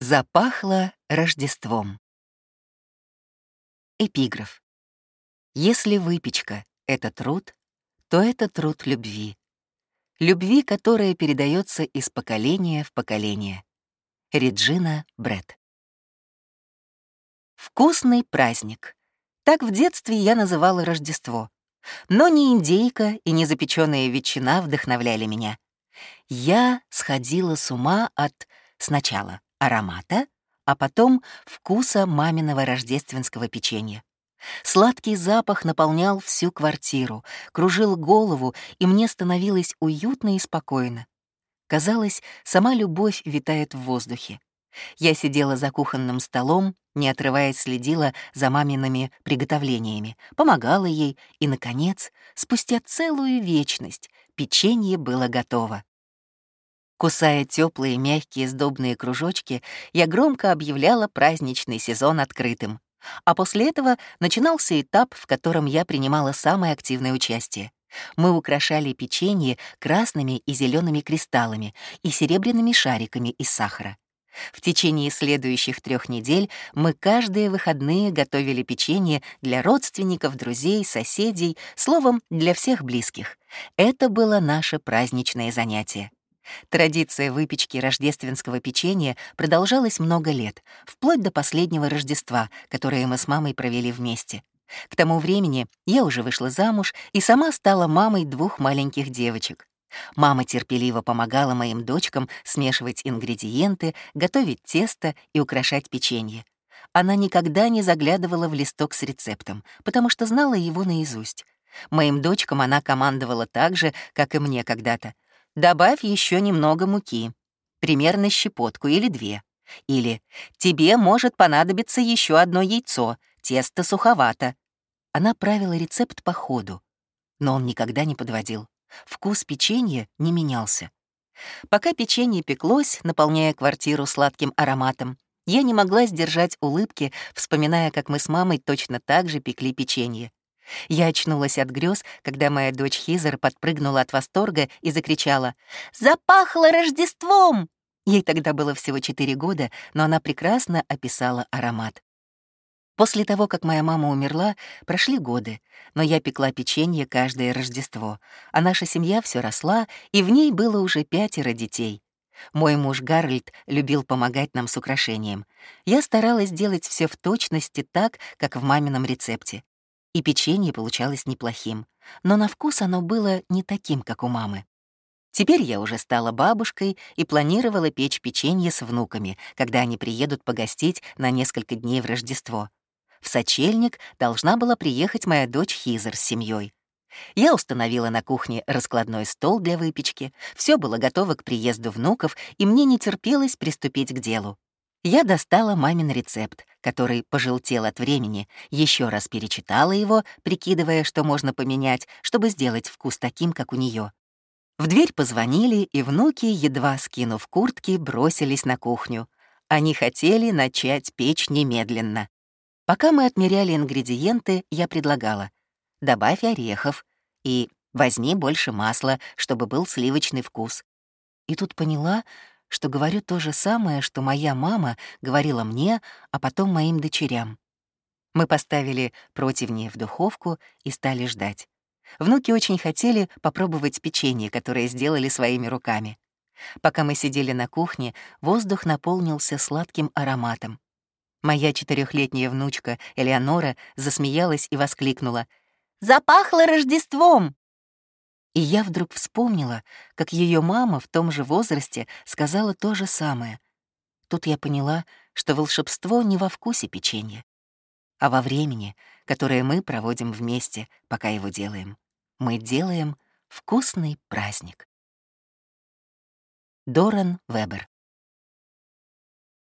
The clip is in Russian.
Запахло Рождеством. Эпиграф. Если выпечка — это труд, то это труд любви. Любви, которая передается из поколения в поколение. Реджина Бретт. Вкусный праздник. Так в детстве я называла Рождество. Но не индейка и не запеченная ветчина вдохновляли меня. Я сходила с ума от сначала аромата, а потом вкуса маминого рождественского печенья. Сладкий запах наполнял всю квартиру, кружил голову, и мне становилось уютно и спокойно. Казалось, сама любовь витает в воздухе. Я сидела за кухонным столом, не отрываясь следила за мамиными приготовлениями, помогала ей, и, наконец, спустя целую вечность, печенье было готово. Кусая теплые, мягкие, сдобные кружочки, я громко объявляла праздничный сезон открытым. А после этого начинался этап, в котором я принимала самое активное участие. Мы украшали печенье красными и зелеными кристаллами и серебряными шариками из сахара. В течение следующих трех недель мы каждые выходные готовили печенье для родственников, друзей, соседей, словом, для всех близких. Это было наше праздничное занятие. Традиция выпечки рождественского печенья продолжалась много лет, вплоть до последнего Рождества, которое мы с мамой провели вместе. К тому времени я уже вышла замуж и сама стала мамой двух маленьких девочек. Мама терпеливо помогала моим дочкам смешивать ингредиенты, готовить тесто и украшать печенье. Она никогда не заглядывала в листок с рецептом, потому что знала его наизусть. Моим дочкам она командовала так же, как и мне когда-то. Добавь еще немного муки, примерно щепотку или две. Или тебе может понадобиться еще одно яйцо, тесто суховато. Она правила рецепт по ходу, но он никогда не подводил. Вкус печенья не менялся. Пока печенье пеклось, наполняя квартиру сладким ароматом, я не могла сдержать улыбки, вспоминая, как мы с мамой точно так же пекли печенье. Я очнулась от грез, когда моя дочь Хизер подпрыгнула от восторга и закричала «Запахло Рождеством!». Ей тогда было всего четыре года, но она прекрасно описала аромат. После того, как моя мама умерла, прошли годы, но я пекла печенье каждое Рождество, а наша семья все росла, и в ней было уже пятеро детей. Мой муж Гарольд любил помогать нам с украшением. Я старалась делать все в точности так, как в мамином рецепте и печенье получалось неплохим, но на вкус оно было не таким, как у мамы. Теперь я уже стала бабушкой и планировала печь печенье с внуками, когда они приедут погостить на несколько дней в Рождество. В сочельник должна была приехать моя дочь Хизер с семьей. Я установила на кухне раскладной стол для выпечки, все было готово к приезду внуков, и мне не терпелось приступить к делу. Я достала мамин рецепт, который пожелтел от времени, еще раз перечитала его, прикидывая, что можно поменять, чтобы сделать вкус таким, как у нее. В дверь позвонили, и внуки, едва скинув куртки, бросились на кухню. Они хотели начать печь немедленно. Пока мы отмеряли ингредиенты, я предлагала «добавь орехов» и «возьми больше масла, чтобы был сливочный вкус». И тут поняла, что говорю то же самое, что моя мама говорила мне, а потом моим дочерям. Мы поставили противни в духовку и стали ждать. Внуки очень хотели попробовать печенье, которое сделали своими руками. Пока мы сидели на кухне, воздух наполнился сладким ароматом. Моя четырехлетняя внучка Элеонора засмеялась и воскликнула. «Запахло Рождеством!» И я вдруг вспомнила, как ее мама в том же возрасте сказала то же самое. Тут я поняла, что волшебство не во вкусе печенья, а во времени, которое мы проводим вместе, пока его делаем. Мы делаем вкусный праздник. Доран Вебер